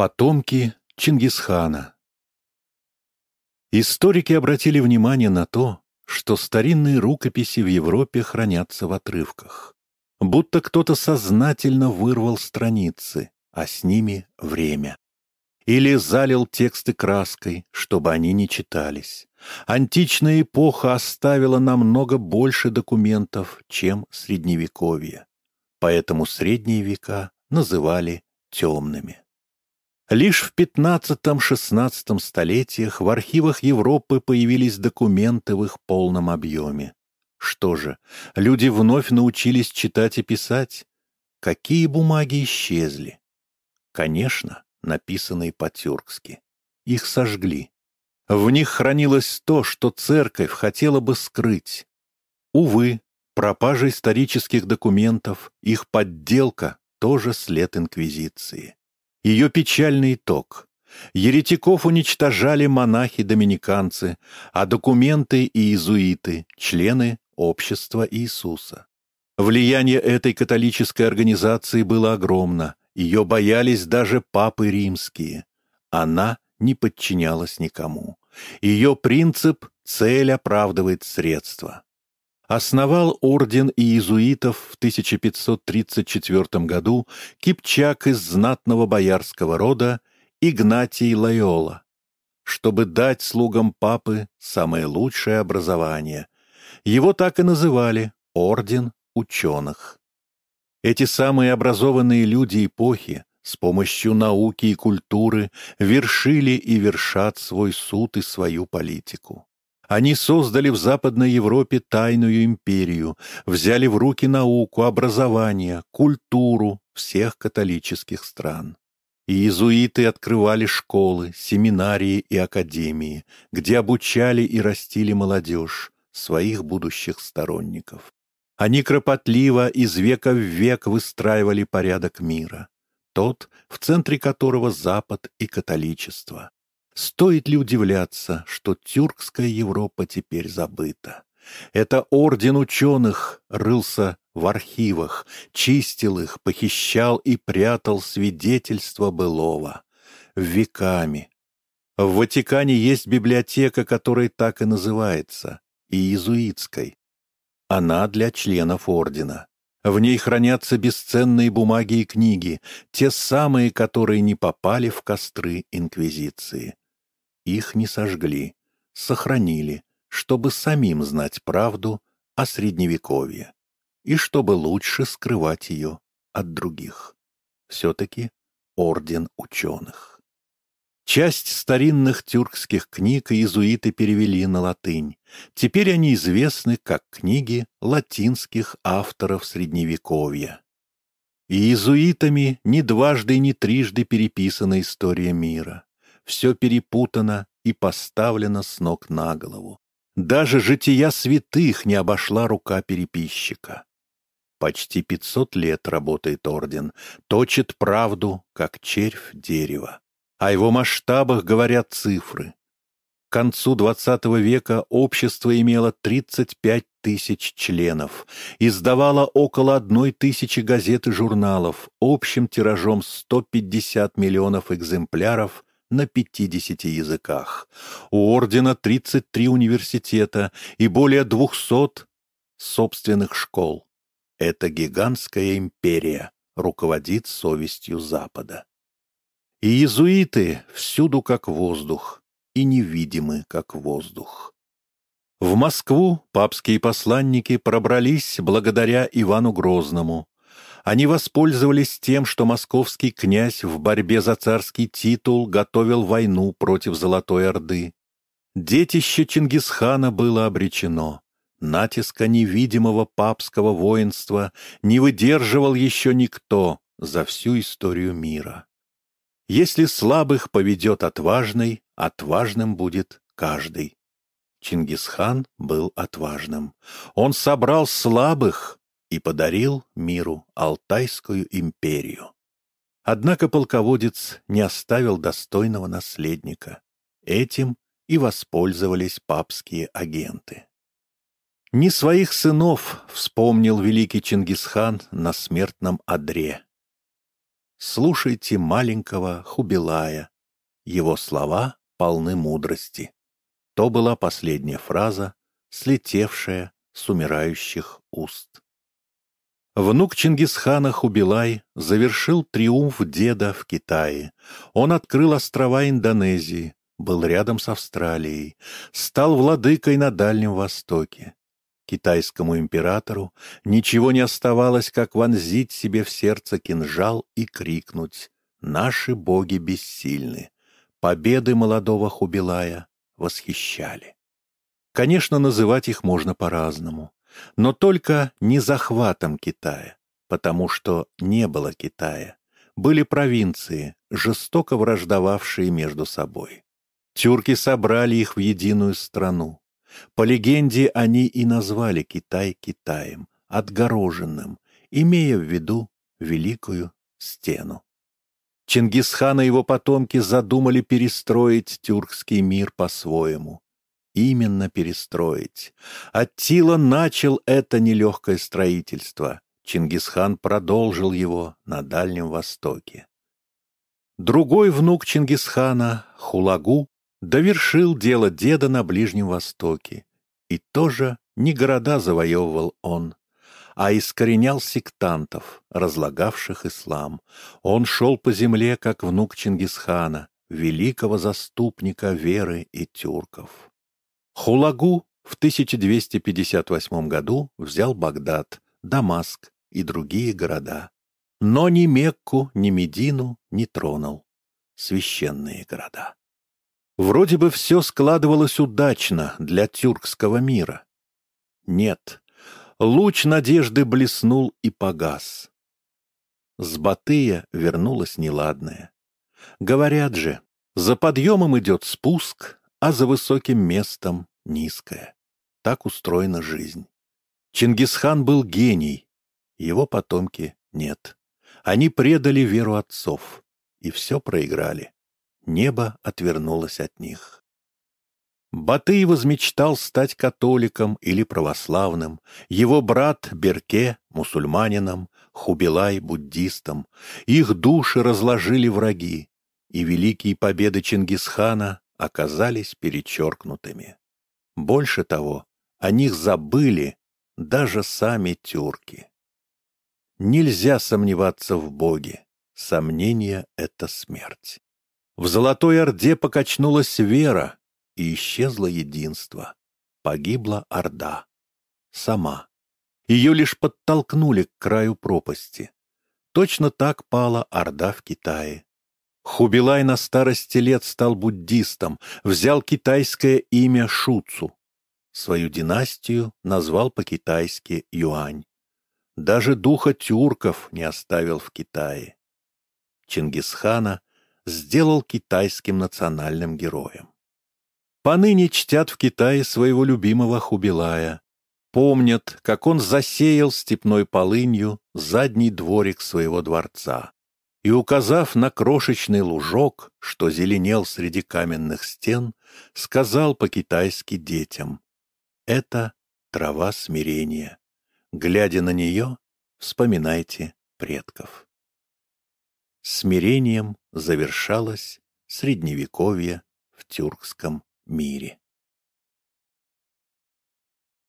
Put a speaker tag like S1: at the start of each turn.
S1: Потомки Чингисхана Историки обратили внимание на то, что старинные рукописи в Европе хранятся в отрывках. Будто кто-то сознательно вырвал страницы, а с ними время. Или залил тексты краской, чтобы они не читались. Античная эпоха оставила намного больше документов, чем Средневековье. Поэтому Средние века называли темными. Лишь в XV-XVI столетиях в архивах Европы появились документы в их полном объеме. Что же, люди вновь научились читать и писать? Какие бумаги исчезли? Конечно, написанные по-тюркски. Их сожгли. В них хранилось то, что церковь хотела бы скрыть. Увы, пропажа исторических документов, их подделка — тоже след Инквизиции. Ее печальный итог. Еретиков уничтожали монахи-доминиканцы, а документы и иезуиты, члены общества Иисуса. Влияние этой католической организации было огромно, ее боялись даже папы римские. Она не подчинялась никому. Ее принцип — цель оправдывает средства основал орден иезуитов в 1534 году кипчак из знатного боярского рода Игнатий Лайола, чтобы дать слугам папы самое лучшее образование. Его так и называли «Орден ученых». Эти самые образованные люди эпохи с помощью науки и культуры вершили и вершат свой суд и свою политику. Они создали в Западной Европе тайную империю, взяли в руки науку, образование, культуру всех католических стран. Иезуиты открывали школы, семинарии и академии, где обучали и растили молодежь, своих будущих сторонников. Они кропотливо из века в век выстраивали порядок мира, тот, в центре которого Запад и католичество. Стоит ли удивляться, что тюркская Европа теперь забыта? Это орден ученых рылся в архивах, чистил их, похищал и прятал свидетельства былого. Веками. В Ватикане есть библиотека, которая так и называется, иезуитской. Она для членов ордена. В ней хранятся бесценные бумаги и книги, те самые, которые не попали в костры Инквизиции. Их не сожгли, сохранили, чтобы самим знать правду о Средневековье и чтобы лучше скрывать ее от других. Все-таки орден ученых. Часть старинных тюркских книг иезуиты перевели на латынь. Теперь они известны как книги латинских авторов Средневековья. Иезуитами ни дважды, ни трижды переписана история мира все перепутано и поставлено с ног на голову. Даже жития святых не обошла рука переписчика. Почти пятьсот лет работает орден, точит правду, как червь дерева. О его масштабах говорят цифры. К концу XX века общество имело 35 тысяч членов, издавало около одной тысячи газет и журналов, общим тиражом 150 миллионов экземпляров на 50 языках. У ордена 33 университета и более 200 собственных школ. Это гигантская империя руководит совестью Запада. И иезуиты всюду как воздух, и невидимы как воздух. В Москву папские посланники пробрались благодаря Ивану Грозному, они воспользовались тем, что московский князь в борьбе за царский титул готовил войну против Золотой Орды. Детище Чингисхана было обречено. Натиска невидимого папского воинства не выдерживал еще никто за всю историю мира. Если слабых поведет отважный, отважным будет каждый. Чингисхан был отважным. Он собрал слабых, и подарил миру Алтайскую империю. Однако полководец не оставил достойного наследника. Этим и воспользовались папские агенты. Не своих сынов вспомнил великий Чингисхан на смертном одре. слушайте маленького Хубилая. Его слова полны мудрости. То была последняя фраза, слетевшая с умирающих уст. Внук Чингисхана Хубилай завершил триумф деда в Китае. Он открыл острова Индонезии, был рядом с Австралией, стал владыкой на Дальнем Востоке. Китайскому императору ничего не оставалось, как вонзить себе в сердце кинжал и крикнуть «Наши боги бессильны!» Победы молодого Хубилая восхищали. Конечно, называть их можно по-разному, но только не захватом Китая, потому что не было Китая. Были провинции, жестоко враждовавшие между собой. Тюрки собрали их в единую страну. По легенде, они и назвали Китай Китаем, отгороженным, имея в виду Великую Стену. Чингисхан и его потомки задумали перестроить тюркский мир по-своему. Именно перестроить. Аттила начал это нелегкое строительство. Чингисхан продолжил его на Дальнем Востоке. Другой внук Чингисхана, Хулагу, довершил дело деда на Ближнем Востоке. И тоже не города завоевывал он, а искоренял сектантов, разлагавших ислам. Он шел по земле, как внук Чингисхана, великого заступника веры и тюрков. Хулагу в 1258 году взял Багдад, Дамаск и другие города. Но ни Мекку, ни Медину не тронул. Священные города. Вроде бы все складывалось удачно для тюркского мира. Нет, Луч надежды блеснул и погас. С Батыя вернулась неладная. Говорят же, за подъемом идет спуск, а за высоким местом — низкое. Так устроена жизнь. Чингисхан был гений, его потомки нет. Они предали веру отцов и все проиграли. Небо отвернулось от них. Батый возмечтал стать католиком или православным, его брат Берке — мусульманином, Хубилай — буддистом. Их души разложили враги, и великие победы Чингисхана оказались перечеркнутыми. Больше того, о них забыли даже сами тюрки. Нельзя сомневаться в Боге. Сомнение — это смерть. В Золотой Орде покачнулась вера, и исчезло единство. Погибла Орда. Сама. Ее лишь подтолкнули к краю пропасти. Точно так пала Орда в Китае. Хубилай на старости лет стал буддистом, взял китайское имя Шуцу. Свою династию назвал по-китайски Юань. Даже духа тюрков не оставил в Китае. Чингисхана сделал китайским национальным героем. Поныне чтят в Китае своего любимого Хубилая. Помнят, как он засеял степной полынью задний дворик своего дворца. И, указав на крошечный лужок, что зеленел среди каменных стен, сказал по-китайски детям «Это трава смирения. Глядя на нее, вспоминайте предков». Смирением завершалось Средневековье в тюркском мире.